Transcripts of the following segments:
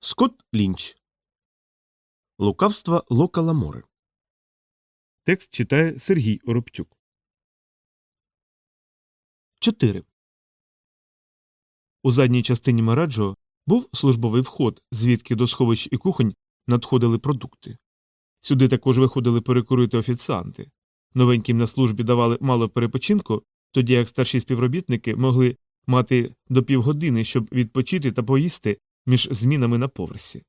Скотт Лінч. Лукавства Лока Ламори. Текст читає Сергій Оробчук. 4. У задній частині Мараджо був службовий вход, звідки до сховищ і кухонь надходили продукти. Сюди також виходили перекурити офіціанти. Новеньким на службі давали мало перепочинку, тоді як старші співробітники могли мати до півгодини, щоб відпочити та поїсти між змінами на поверсі.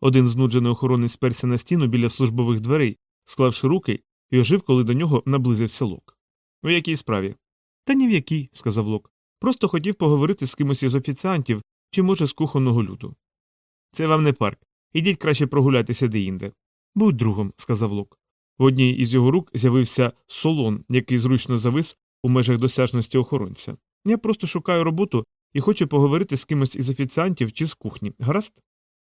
Один знуджений охоронець сперся на стіну біля службових дверей, склавши руки, і ожив, коли до нього наблизився лок. У якій справі? Та ні в якій, сказав Лок. Просто хотів поговорити з кимось із офіціантів чи, може, з кухонного люду. Це вам не парк. Ідіть краще прогулятися деінде. Будь другом, сказав Лок. В одній із його рук з'явився солон, який зручно завис у межах досяжності охоронця. Я просто шукаю роботу і хочу поговорити з кимось із офіціантів чи з кухні. Гаразд?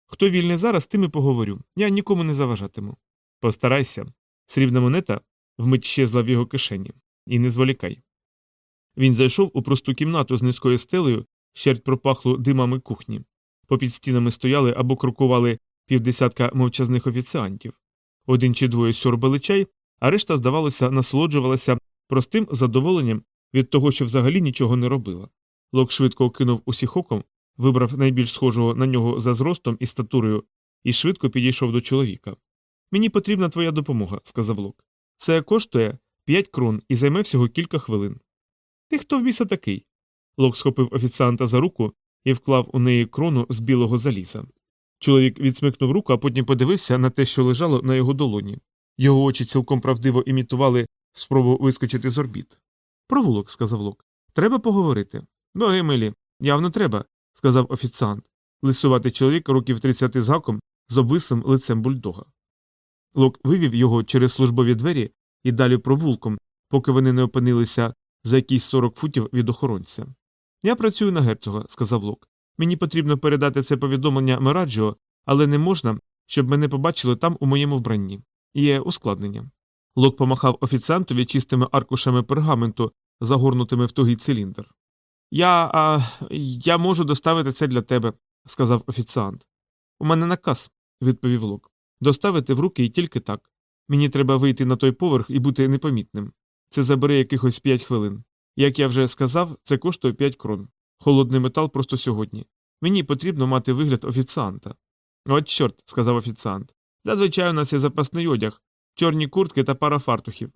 Хто вільний зараз, тим і поговорю. Я нікому не заважатиму. Постарайся. Срібна монета вмить щезла в його кишені. І не зволікай. Він зайшов у просту кімнату з низькою стелею, щерть пропахло димами кухні. Попід стінами стояли або крокували півдесятка мовчазних офіціантів. Один чи двоє сьорбали чай, а решта, здавалося, насолоджувалася простим задоволенням від того, що взагалі нічого не робила. Лок швидко окинув усіх оком, вибрав найбільш схожого на нього за зростом і статурою, і швидко підійшов до чоловіка. Мені потрібна твоя допомога, сказав Лок. Це коштує п'ять крон і займе всього кілька хвилин. Ти хто в біса такий? Лок схопив офіціанта за руку і вклав у неї крону з білого заліза. Чоловік відсмикнув руку, а потім подивився на те, що лежало на його долоні. Його очі цілком правдиво імітували спробу вискочити з орбіт. Провулок, сказав Лок. Треба поговорити. Боги милі, явно треба, сказав офіціант. Лисуватий чоловік років 30 з гаком з обвислим лицем бульдога. Лок вивів його через службові двері і далі провулком, поки вони не опинилися за якісь 40 футів від охоронця. Я працюю на герцога, сказав Лок. Мені потрібно передати це повідомлення Мераджіо, але не можна, щоб мене побачили там у моєму вбранні. Є ускладнення. Лок помахав офіціантові чистими аркушами пергаменту, загорнутими в тугий циліндр. Я а, я можу доставити це для тебе, сказав офіціант. У мене наказ, відповів Лок. Доставити в руки і тільки так. Мені треба вийти на той поверх і бути непомітним. Це забере якихось п'ять хвилин. Як я вже сказав, це коштує п'ять крон. Холодний метал просто сьогодні. Мені потрібно мати вигляд офіціанта. От чорт, сказав офіціант. Зазвичай у нас є запасний одяг, чорні куртки та пара фартухів.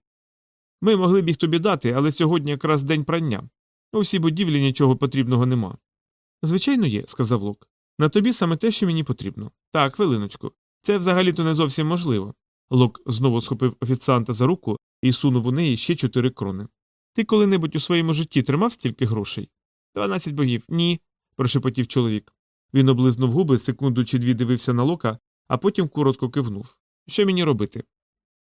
Ми могли б їх тобі дати, але сьогодні якраз день прання. У всій будівлі нічого потрібного нема. Звичайно, є, сказав Лок. На тобі саме те, що мені потрібно. Так, хвилиночку. Це взагалі то не зовсім можливо. Лок знову схопив офіціанта за руку і сунув у неї ще чотири крони. Ти коли-небудь у своєму житті тримав стільки грошей? Дванадцять богів. Ні. прошепотів чоловік. Він облизнув губи, секунду чи дві дивився на лока, а потім коротко кивнув. Що мені робити?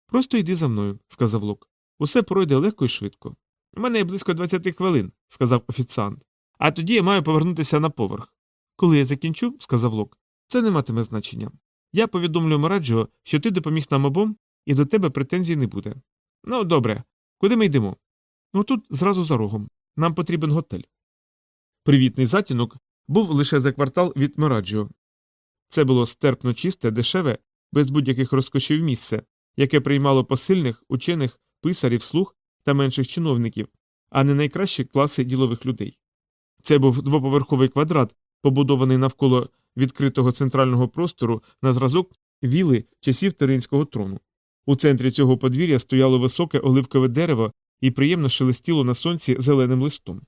Просто йди за мною, сказав Лок. Усе пройде легко і швидко. У мене близько 20 хвилин, сказав офіціант. А тоді я маю повернутися на поверх. Коли я закінчу, сказав Лок, це не матиме значення. Я повідомлю Мораджо, що ти допоміг нам обом, і до тебе претензій не буде. Ну, добре, куди ми йдемо? Ну тут зразу за рогом. Нам потрібен готель. Привітний затінок був лише за квартал від Мораджо. Це було стерпно чисте, дешеве, без будь-яких розкошів місце, яке приймало посильних, учених, писарів, слуг та менших чиновників, а не найкращі класи ділових людей. Це був двоповерховий квадрат, побудований навколо відкритого центрального простору на зразок віли часів Теринського трону. У центрі цього подвір'я стояло високе оливкове дерево і приємно шелестіло на сонці зеленим листом.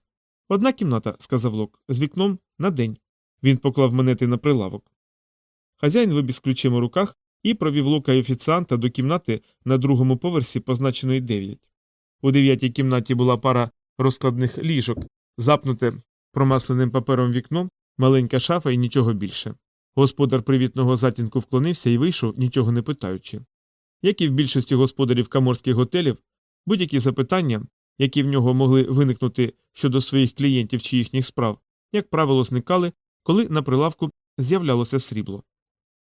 Одна кімната, сказав Лок, з вікном на день. Він поклав монети на прилавок. Хазяїн вибіг з ключем у руках і провів лока і офіціанта до кімнати на другому поверсі, позначеної дев'ять. У дев'ятій кімнаті була пара розкладних ліжок, запнуте промасленим папером вікно, маленька шафа і нічого більше. Господар привітного затінку вклонився і вийшов, нічого не питаючи. Як і в більшості господарів каморських готелів, будь-які запитання, які в нього могли виникнути щодо своїх клієнтів чи їхніх справ, як правило, зникали, коли на прилавку з'являлося срібло.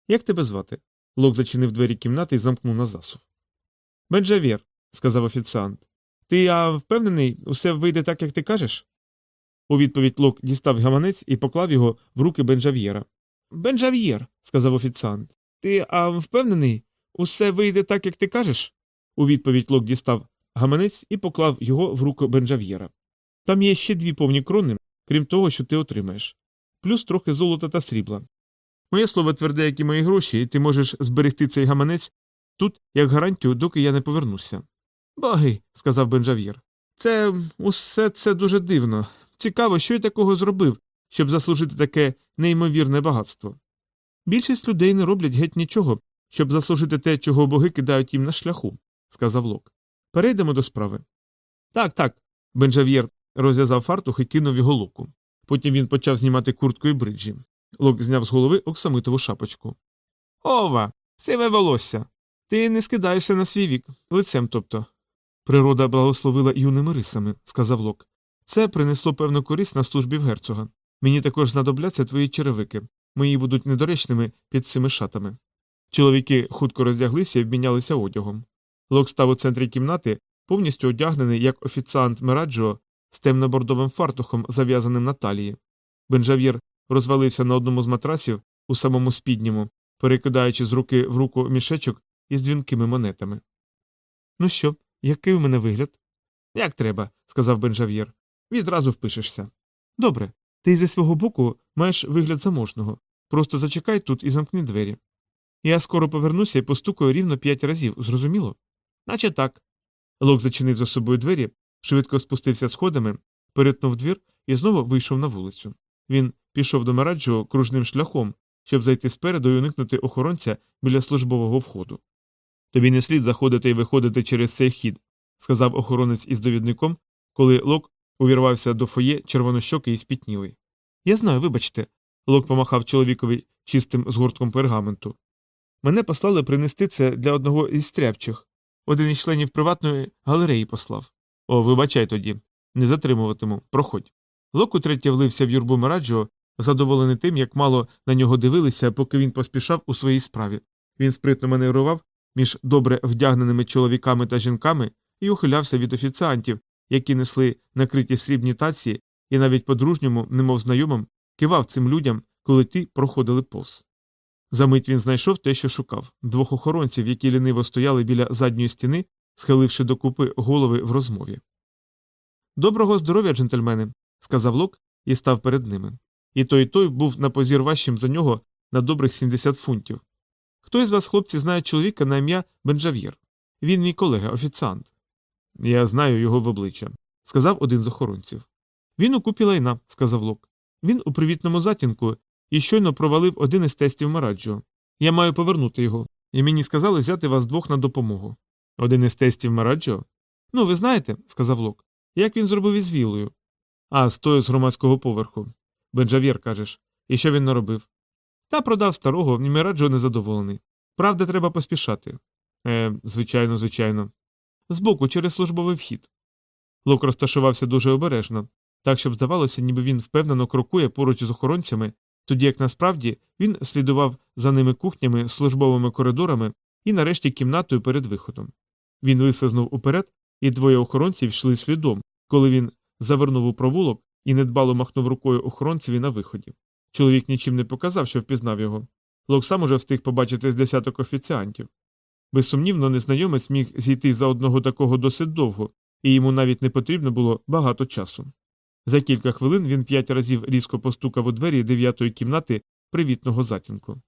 Як тебе звати? Лок зачинив двері кімнати і замкнув на засув. Бенджавєр, сказав офіціант. Ти я впевнений, усе вийде так, як ти кажеш? У відповідь Лок дістав гаманець і поклав його в руки Бенджав'єра. Бенжав'єр, сказав офіціант. Ти а впевнений, усе вийде так, як ти кажеш? У відповідь Лок дістав гаманець і поклав його в руку Бенжав'єра. Там є ще дві повні крони, крім того, що ти отримаєш, плюс трохи золота та срібла. Моє слово тверде, як і мої гроші, і ти можеш зберегти цей гаманець тут як гарантію, доки я не повернуся. Боги, сказав Бенжав'єр. Це усе це дуже дивно. Цікаво, що я такого зробив, щоб заслужити таке неймовірне багатство. Більшість людей не роблять геть нічого, щоб заслужити те, чого боги кидають їм на шляху, сказав Лок. Перейдемо до справи. Так, так. Бенжав'єр розв'язав фартух і кинув його локу. Потім він почав знімати куртку і бриджі. Лок зняв з голови оксамитову шапочку. Ова, сиве волосся. Ти не скидаєшся на свій вік, лицем тобто. Природа благословила юними рисами, сказав Лок. Це принесло певну користь на службі в герцога. Мені також знадобляться твої черевики. Мої будуть недоречними під цими шатами. Чоловіки хутко роздяглися і обмінялися одягом. Лок став у центрі кімнати, повністю одягнений як офіціант Мераджо з темно-бордовим фартухом, зав'язаним на талії. Бенжав'єр розвалився на одному з матрасів у самому спідньому, перекидаючи з руки в руку мішечок із дзвінкими монетами. Ну що, який у мене вигляд? Як треба, сказав Бенжав'єр. Відразу впишешся. Добре, ти зі свого боку маєш вигляд заможного. Просто зачекай тут і замкни двері. Я скоро повернуся і постукаю рівно п'ять разів, зрозуміло? Наче так. Лок зачинив за собою двері, швидко спустився сходами, перетнув двір і знову вийшов на вулицю. Він пішов до Мараджо кружним шляхом, щоб зайти спереду і уникнути охоронця біля службового входу. Тобі не слід заходити і виходити через цей хід, сказав охоронець із довідником, коли Лок увірвався до фоє червонощокий і спітнілий. Я знаю, вибачте. Лок помахав чоловікові чистим згортком пергаменту. Мене послали принести це для одного із стряпчих. Один із членів приватної галереї послав. О, вибачай тоді. Не затримуватиму, проходь. Лок утретє влився в юрбу Мераджо, задоволений тим, як мало на нього дивилися, поки він поспішав у своїй справі. Він спритно маневрував між добре вдягненими чоловіками та жінками і ухилявся від офіціантів, які несли накриті срібні таці, і навіть по-дружньому, немов знайомим, кивав цим людям, коли ті проходили повз. Замить він знайшов те, що шукав двох охоронців, які ліниво стояли біля задньої стіни, схиливши докупи голови в розмові. Доброго здоров'я, джентльмени, сказав Лок і став перед ними. І той той був на позір важчим за нього на добрих 70 фунтів. Хто із вас, хлопці, знає чоловіка на ім'я Бенджав'єр? Він мій колега, офіціант. Я знаю його в обличчя, сказав один з охоронців. Він у купі лайна, сказав Лок. Він у привітному затінку і щойно провалив один із тестів Мараджо. Я маю повернути його, і мені сказали взяти вас двох на допомогу. Один із тестів Мараджо? Ну, ви знаєте, сказав Лок. Як він зробив із вілою? А, з тою з громадського поверху. Бенджав'єр, кажеш. І що він наробив? Та продав старого, і Мараджо незадоволений. Правда, треба поспішати. Е, звичайно, звичайно. Збоку, через службовий вхід. Лок розташувався дуже обережно, так щоб здавалося, ніби він впевнено крокує поруч з охоронцями, тоді як насправді він слідував за ними кухнями, службовими коридорами і нарешті кімнатою перед виходом. Він вислизнув уперед, і двоє охоронців йшли слідом, коли він завернув у провулок і недбало махнув рукою охоронцеві на виході. Чоловік нічим не показав, що впізнав його. Лок сам уже встиг побачити з десяток офіціантів. Безсумнівно, незнайомець міг зійти за одного такого досить довго, і йому навіть не потрібно було багато часу. За кілька хвилин він п'ять разів різко постукав у двері дев'ятої кімнати привітного затінку.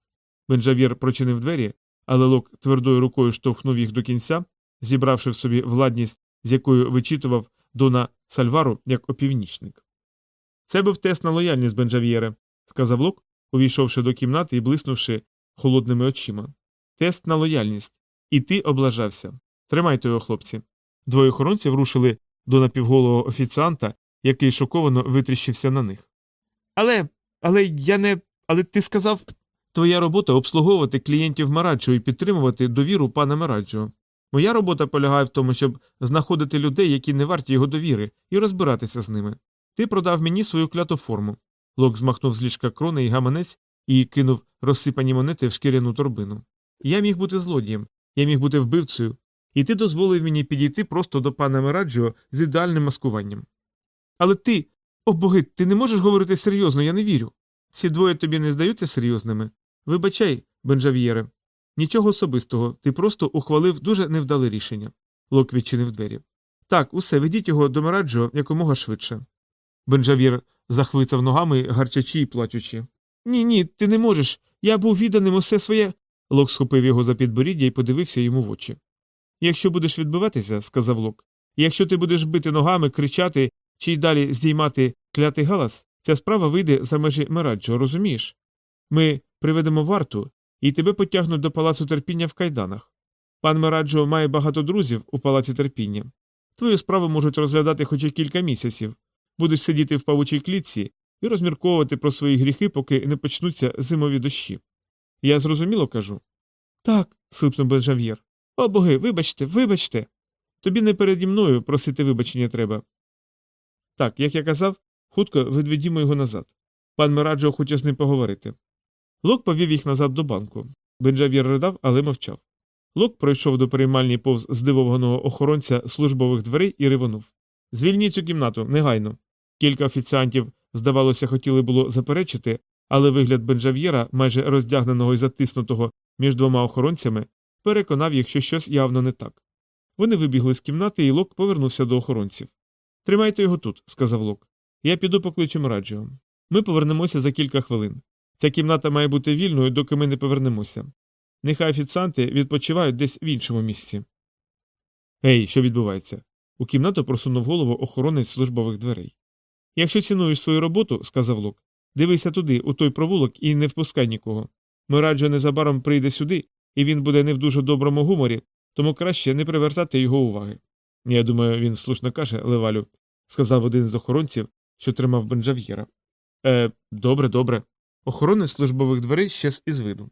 Бенджавір прочинив двері, але Лок твердою рукою штовхнув їх до кінця, зібравши в собі владність, з якою вичитував Дона Сальвару як опівнічник. Це був тест на лояльність Бенджав'єре, сказав Лок, увійшовши до кімнати і блиснувши холодними очима. Тест на лояльність. І ти облажався. Тримайте його, хлопці. Двоє охоронців рушили до напівголового офіціанта, який шоковано витріщився на них. Але, але я не. Але ти сказав. Твоя робота обслуговувати клієнтів Мараджо і підтримувати довіру пана Мараджо. Моя робота полягає в тому, щоб знаходити людей, які не варті його довіри, і розбиратися з ними. Ти продав мені свою кляту форму. Лок змахнув з ліжка крони і гаманець і кинув розсипані монети в шкіряну торбину. Я міг бути злодієм, я міг бути вбивцею, і ти дозволив мені підійти просто до пана Мераджо з ідеальним маскуванням. Але ти, о боги, ти не можеш говорити серйозно, я не вірю. Ці двоє тобі не здаються серйозними? Вибачай, Бенжав'єре. Нічого особистого, ти просто ухвалив дуже невдале рішення. Лок відчинив двері. Так, усе, ведіть його до Мераджо якомога швидше. Бенжавір захвицав ногами, гарчачи і плачучи. Ні, ні, ти не можеш. Я був відданим усе своє. Лок схопив його за підборіддя і подивився йому в очі. Якщо будеш відбиватися, сказав Лок, якщо ти будеш бити ногами, кричати чи й далі здіймати клятий галас, ця справа вийде за межі Мераджо, розумієш? Ми приведемо варту, і тебе потягнуть до палацу терпіння в кайданах. Пан Мераджо має багато друзів у палаці терпіння. Твою справу можуть розглядати хоч і кілька місяців. Будеш сидіти в павучій клітці і розмірковувати про свої гріхи, поки не почнуться зимові дощі. Я зрозуміло кажу. Так, схлипнув Бенжав'єр. О боги, вибачте, вибачте. Тобі не переді мною просити вибачення треба. Так, як я казав, хутко відведімо його назад. Пан Мераджо хоче з ним поговорити. Лок повів їх назад до банку. Бенджавір ридав, але мовчав. Лок пройшов до переймальні повз здивованого охоронця службових дверей і ривонув. Звільніть цю кімнату, негайно. Кілька офіціантів, здавалося, хотіли було заперечити, але вигляд Бенджав'єра, майже роздягненого і затиснутого між двома охоронцями, переконав їх, що щось явно не так. Вони вибігли з кімнати, і Лок повернувся до охоронців. Тримайте його тут, сказав Лок. Я піду покличу Раджіо. Ми повернемося за кілька хвилин. Ця кімната має бути вільною, доки ми не повернемося. Нехай офіціанти відпочивають десь в іншому місці. Ей, що відбувається? У кімнату просунув голову охоронець службових дверей. Якщо цінуєш свою роботу, сказав Лок, дивися туди, у той провулок, і не впускай нікого. Мираджо незабаром прийде сюди, і він буде не в дуже доброму гуморі, тому краще не привертати його уваги. Я думаю, він слушно каже, Левалю, сказав один з охоронців, що тримав Бенджав'єра. Е, добре, добре. Охоронець службових дверей щез із виду.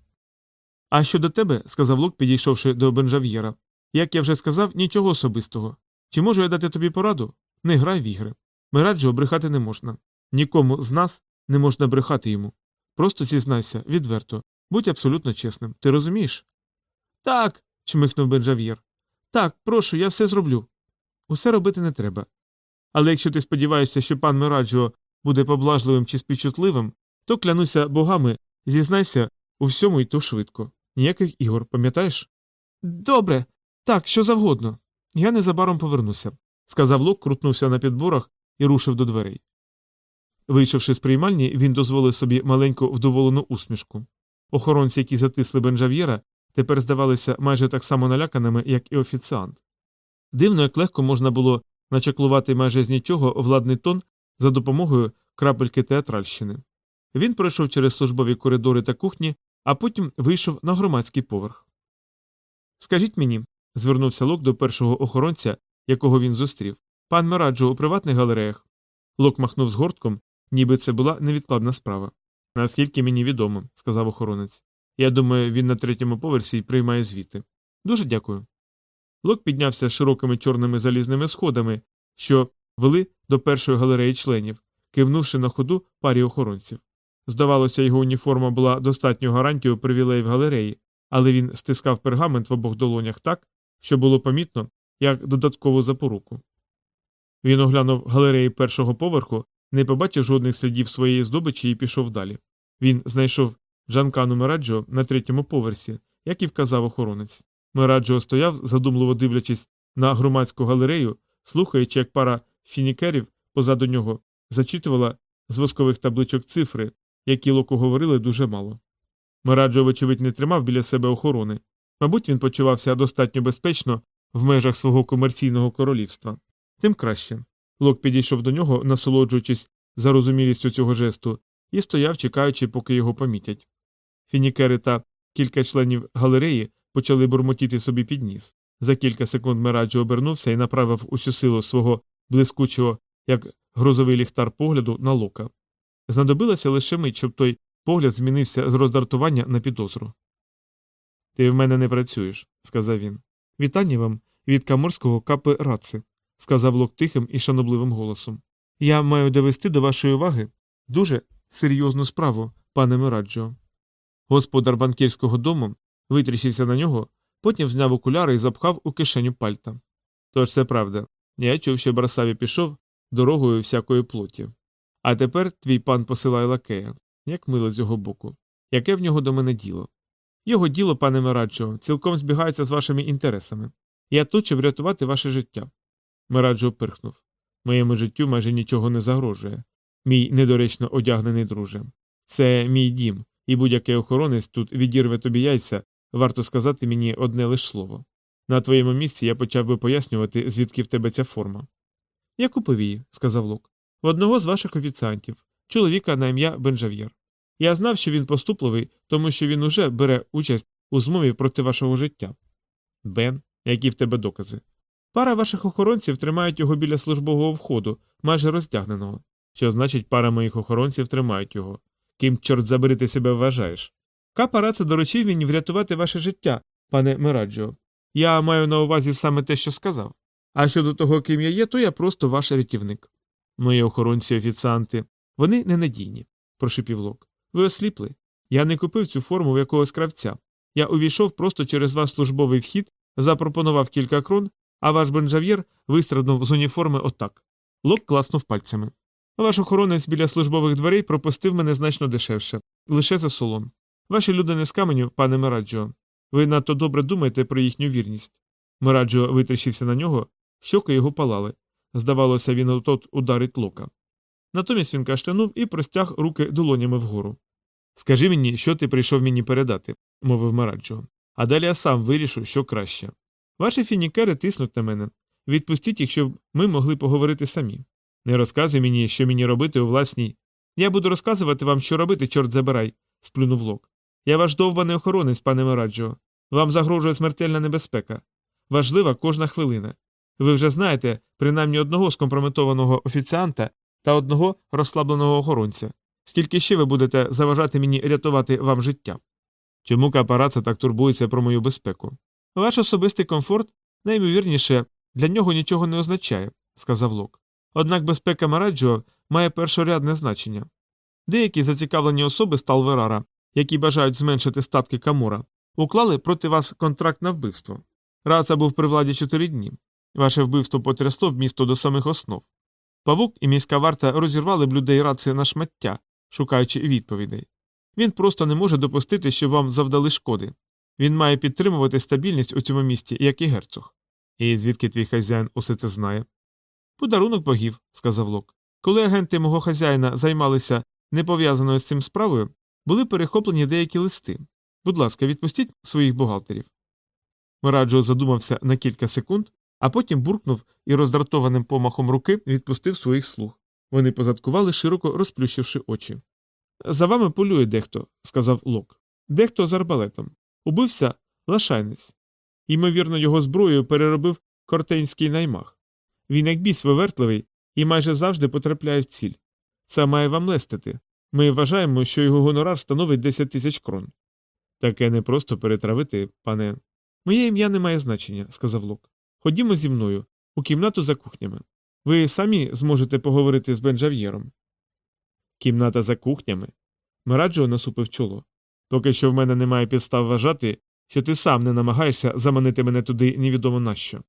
А щодо тебе, сказав Лук, підійшовши до Бенжав'єра, як я вже сказав, нічого особистого. Чи можу я дати тобі пораду? Не грай в ігри. Мираджо брехати не можна. Нікому з нас не можна брехати йому. Просто зізнайся, відверто, будь абсолютно чесним. Ти розумієш? Так. чмихнув Бенжав'єр. Так, прошу, я все зроблю. Усе робити не треба. Але якщо ти сподіваєшся, що пан Мираджо буде поблажливим чи співчутливим, то клянуся богами, зізнайся у всьому і то швидко. Ніяких ігор, пам'ятаєш? Добре, так, що завгодно. Я незабаром повернуся, сказав Лок, крутнувся на підборах і рушив до дверей. Вийшовши з приймальні, він дозволив собі маленьку вдоволену усмішку. Охоронці, які затисли Бенжав'єра, тепер здавалися майже так само наляканими, як і офіціант. Дивно, як легко можна було начаклувати майже з нічого владний тон за допомогою крапельки театральщини. Він пройшов через службові коридори та кухні, а потім вийшов на громадський поверх. Скажіть мені, звернувся Лок до першого охоронця, якого він зустрів. Пан Мераджо у приватних галереях. Лок махнув згортком, ніби це була невідкладна справа. Наскільки мені відомо, сказав охоронець. Я думаю, він на третьому поверсі приймає звіти. Дуже дякую. Лок піднявся широкими чорними залізними сходами, що вели до першої галереї членів, кивнувши на ходу парі охоронців. Здавалося, його уніформа була достатньо гарантією привілеїв галереї, але він стискав пергамент в обох долонях так, що було помітно, як додаткову запоруку. Він оглянув галереї першого поверху, не побачив жодних слідів своєї здобичі і пішов далі. Він знайшов Джанкану Мераджо на третьому поверсі, як і вказав охоронець. Мераджо стояв, задумливо дивлячись на громадську галерею, слухаючи, як пара фінікерів позаду нього зачитувала з воскових табличок цифри, які Локу говорили дуже мало. Мераджо, вочевидь, не тримав біля себе охорони. Мабуть, він почувався достатньо безпечно в межах свого комерційного королівства. Тим краще. Лок підійшов до нього, насолоджуючись зарозумілістю цього жесту, і стояв, чекаючи, поки його помітять. Фінікери та кілька членів галереї почали бурмотіти собі під ніс. За кілька секунд Мераджо обернувся і направив усю силу свого блискучого, як грозовий ліхтар погляду на лока. Знадобилося лише мить, щоб той погляд змінився з роздратування на підозру. Ти в мене не працюєш, сказав він. Вітання вам від каморського капи Раци, сказав Лок тихим і шанобливим голосом. Я маю довести до вашої уваги дуже серйозну справу, пане Мираджо. Господар банкірського дому витріщився на нього, потім зняв окуляри і запхав у кишеню пальта. Тож це правда. Я чув, що Барсаві пішов дорогою всякої плоті. А тепер твій пан посилає лакея. Як мило з його боку. Яке в нього до мене діло? Його діло, пане Мераджо, цілком збігається з вашими інтересами. Я тут, щоб врятувати ваше життя. Мераджо пирхнув. Моєму життю майже нічого не загрожує. Мій недоречно одягнений друже. Це мій дім, і будь-який охоронець тут відірве тобі яйця, варто сказати мені одне лиш слово. На твоєму місці я почав би пояснювати, звідки в тебе ця форма. Я купив її, сказав Лок. В одного з ваших офіціантів, чоловіка на ім'я Бенжав'єр. Я знав, що він поступливий, тому що він уже бере участь у змові проти вашого життя. Бен, які в тебе докази? Пара ваших охоронців тримають його біля службового входу, майже роздягненого. Що значить, пара моїх охоронців тримають його? Ким, чорт забери, ти себе вважаєш? Капараце доручив мені врятувати ваше життя, пане Мераджо. Я маю на увазі саме те, що сказав. А щодо того, ким я є, то я просто ваш рятівник. Мої охоронці офіціанти, вони ненадійні, прошипів Лок. Ви осліпли. Я не купив цю форму в якогось кравця. Я увійшов просто через ваш службовий вхід, запропонував кілька крон, а ваш бенжав'єр вистрибнув з уніформи отак. Лок класнув пальцями. Ваш охоронець біля службових дверей пропустив мене значно дешевше, лише за солон. Ваші люди не з каменю, пане Мераджо. Ви надто добре думаєте про їхню вірність. Мераджо витріщився на нього, щоки його палали. Здавалося, він отот ударить лока. Натомість він кашлянув і простяг руки долонями вгору. Скажи мені, що ти прийшов мені передати, мовив Мараджо. А далі я сам вирішу, що краще. Ваші фінікери тиснуть на мене. Відпустіть їх, щоб ми могли поговорити самі. Не розказуй мені, що мені робити у власній. Я буду розказувати вам, що робити, чорт забирай, сплюнув лок. Я ваш довбаний охоронець, пане Мараджо. Вам загрожує смертельна небезпека. Важлива кожна хвилина. Ви вже знаєте принаймні одного скомпрометованого офіціанта та одного розслабленого охоронця. Скільки ще ви будете заважати мені рятувати вам життя? Чому капараца так турбується про мою безпеку? Ваш особистий комфорт, найімовірніше, для нього нічого не означає, сказав Лок. Однак безпека Мараджо має першорядне значення. Деякі зацікавлені особи Сталверара, які бажають зменшити статки Камора, уклали проти вас контракт на вбивство. Раца був при владі чотири дні. Ваше вбивство потрясло б місто до самих основ. Павук і міська варта розірвали б людей раці на шмаття, шукаючи відповідей. Він просто не може допустити, щоб вам завдали шкоди. Він має підтримувати стабільність у цьому місті, як і герцог. І звідки твій хазяїн усе це знає? Подарунок богів, сказав Лок. Коли агенти мого хазяїна займалися непов'язаною з цим справою, були перехоплені деякі листи. Будь ласка, відпустіть своїх бухгалтерів. Мираджо задумався на кілька секунд, а потім буркнув і роздратованим помахом руки відпустив своїх слуг. Вони позадкували, широко розплющивши очі. За вами полює дехто, сказав Лок. Дехто з арбалетом. Убився лашайнець. Ймовірно, його зброєю переробив кортенський наймах. Він як біс вивертливий і майже завжди потрапляє в ціль. Це має вам лестити. Ми вважаємо, що його гонорар становить 10 тисяч крон. Таке не просто перетравити, пане. Моє ім'я не має значення, сказав Лок. Ходімо зі мною, у кімнату за кухнями. Ви самі зможете поговорити з Бенджав'єром. Кімната за кухнями. Мираджо насупив чоло. Поки що в мене немає підстав вважати, що ти сам не намагаєшся заманити мене туди невідомо нащо.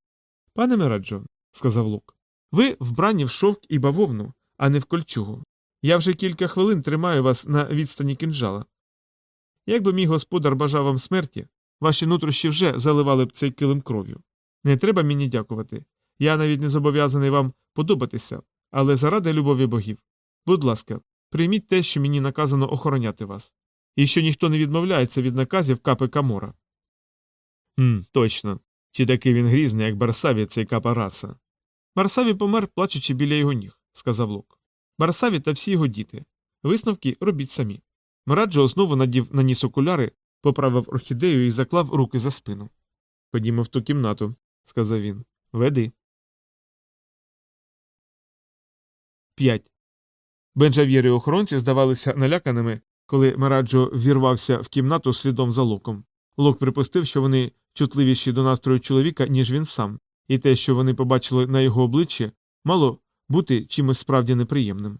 Пане Мираджо, сказав Лук, ви вбрані в шовк і бавовну, а не в кольчугу. Я вже кілька хвилин тримаю вас на відстані кінжала. Якби мій господар бажав вам смерті, ваші нутрощі вже заливали б цей килим кров'ю. Не треба мені дякувати. Я навіть не зобов'язаний вам подобатися, але заради любові богів. Будь ласка, прийміть те, що мені наказано охороняти вас, і що ніхто не відмовляється від наказів капи Камора. Хм, точно. Чи такий він грізний, як Барсаві, цей капа раса. Барсаві помер, плачучи біля його ніг, сказав Лук. Барсаві та всі його діти. Висновки робіть самі. Мираджо знову надів на ніс окуляри, поправив орхідею і заклав руки за спину. Ходімо в ту кімнату, сказав він. Веди. 5. Бенджав'єр і охоронці здавалися наляканими, коли Мараджо ввірвався в кімнату слідом за локом. Лок припустив, що вони чутливіші до настрою чоловіка, ніж він сам, і те, що вони побачили на його обличчі, мало бути чимось справді неприємним.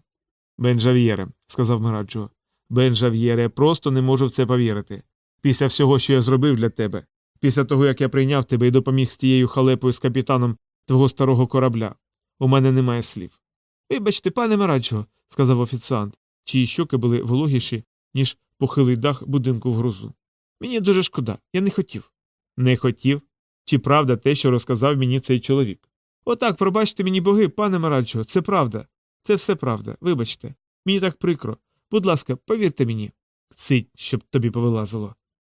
Бенджав'єре, сказав Мараджо, Бенджав'єре, я просто не можу в це повірити. Після всього, що я зробив для тебе, після того, як я прийняв тебе і допоміг з тією халепою з капітаном твого старого корабля, у мене немає слів. Вибачте, пане Мараджо, сказав офіціант, чиї щоки були вологіші, ніж похилий дах будинку в грозу. Мені дуже шкода, я не хотів. Не хотів? Чи правда те, що розказав мені цей чоловік? Отак, пробачте мені боги, пане Мараджо, це правда. Це все правда, вибачте. Мені так прикро. Будь ласка, повірте мені. Цить, щоб тобі повилазило.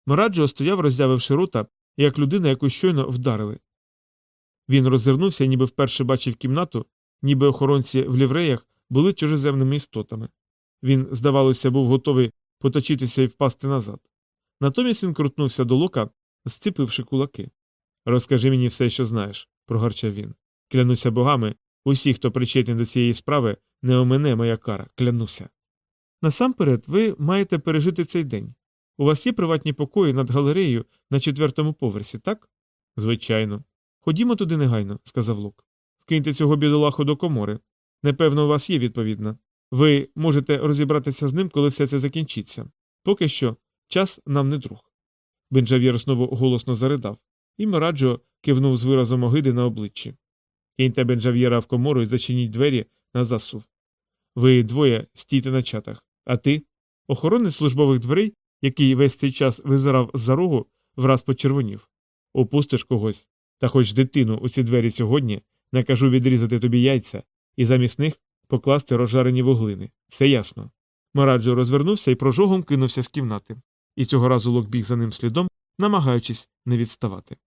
Мараджо стояв, роззявивши рота, як людина, яку щойно вдарили. Він роззирнувся, ніби вперше бачив кімнату, ніби охоронці в лівреях були чужеземними істотами. Він, здавалося, був готовий поточитися і впасти назад. Натомість він крутнувся до лока, зціпивши кулаки. Розкажи мені все, що знаєш, прогарчав він. Клянуся богами, усі, хто причетні до цієї справи, не омене моя кара, клянуся. Насамперед, ви маєте пережити цей день. У вас є приватні покої над галереєю на четвертому поверсі, так? Звичайно. Ходімо туди негайно, сказав Лук. Вкиньте цього бідолаху до комори. Непевно, у вас є відповідна. Ви можете розібратися з ним, коли все це закінчиться. Поки що, час нам не друг. Бенджав'єр знову голосно заридав, і Мираджо кивнув з виразом огиди на обличчі. Киньте Бенджав'єра в комору і зачиніть двері на засув. Ви двоє стійте на чатах, а ти, охоронець службових дверей, який весь цей час визирав з-за рогу, враз почервонів. Опустиш когось, та хоч дитину у ці двері сьогодні, накажу відрізати тобі яйця і замість них покласти розжарені вуглини. Все ясно. Мараджо розвернувся і прожогом кинувся з кімнати, і цього разу лок біг за ним слідом, намагаючись не відставати.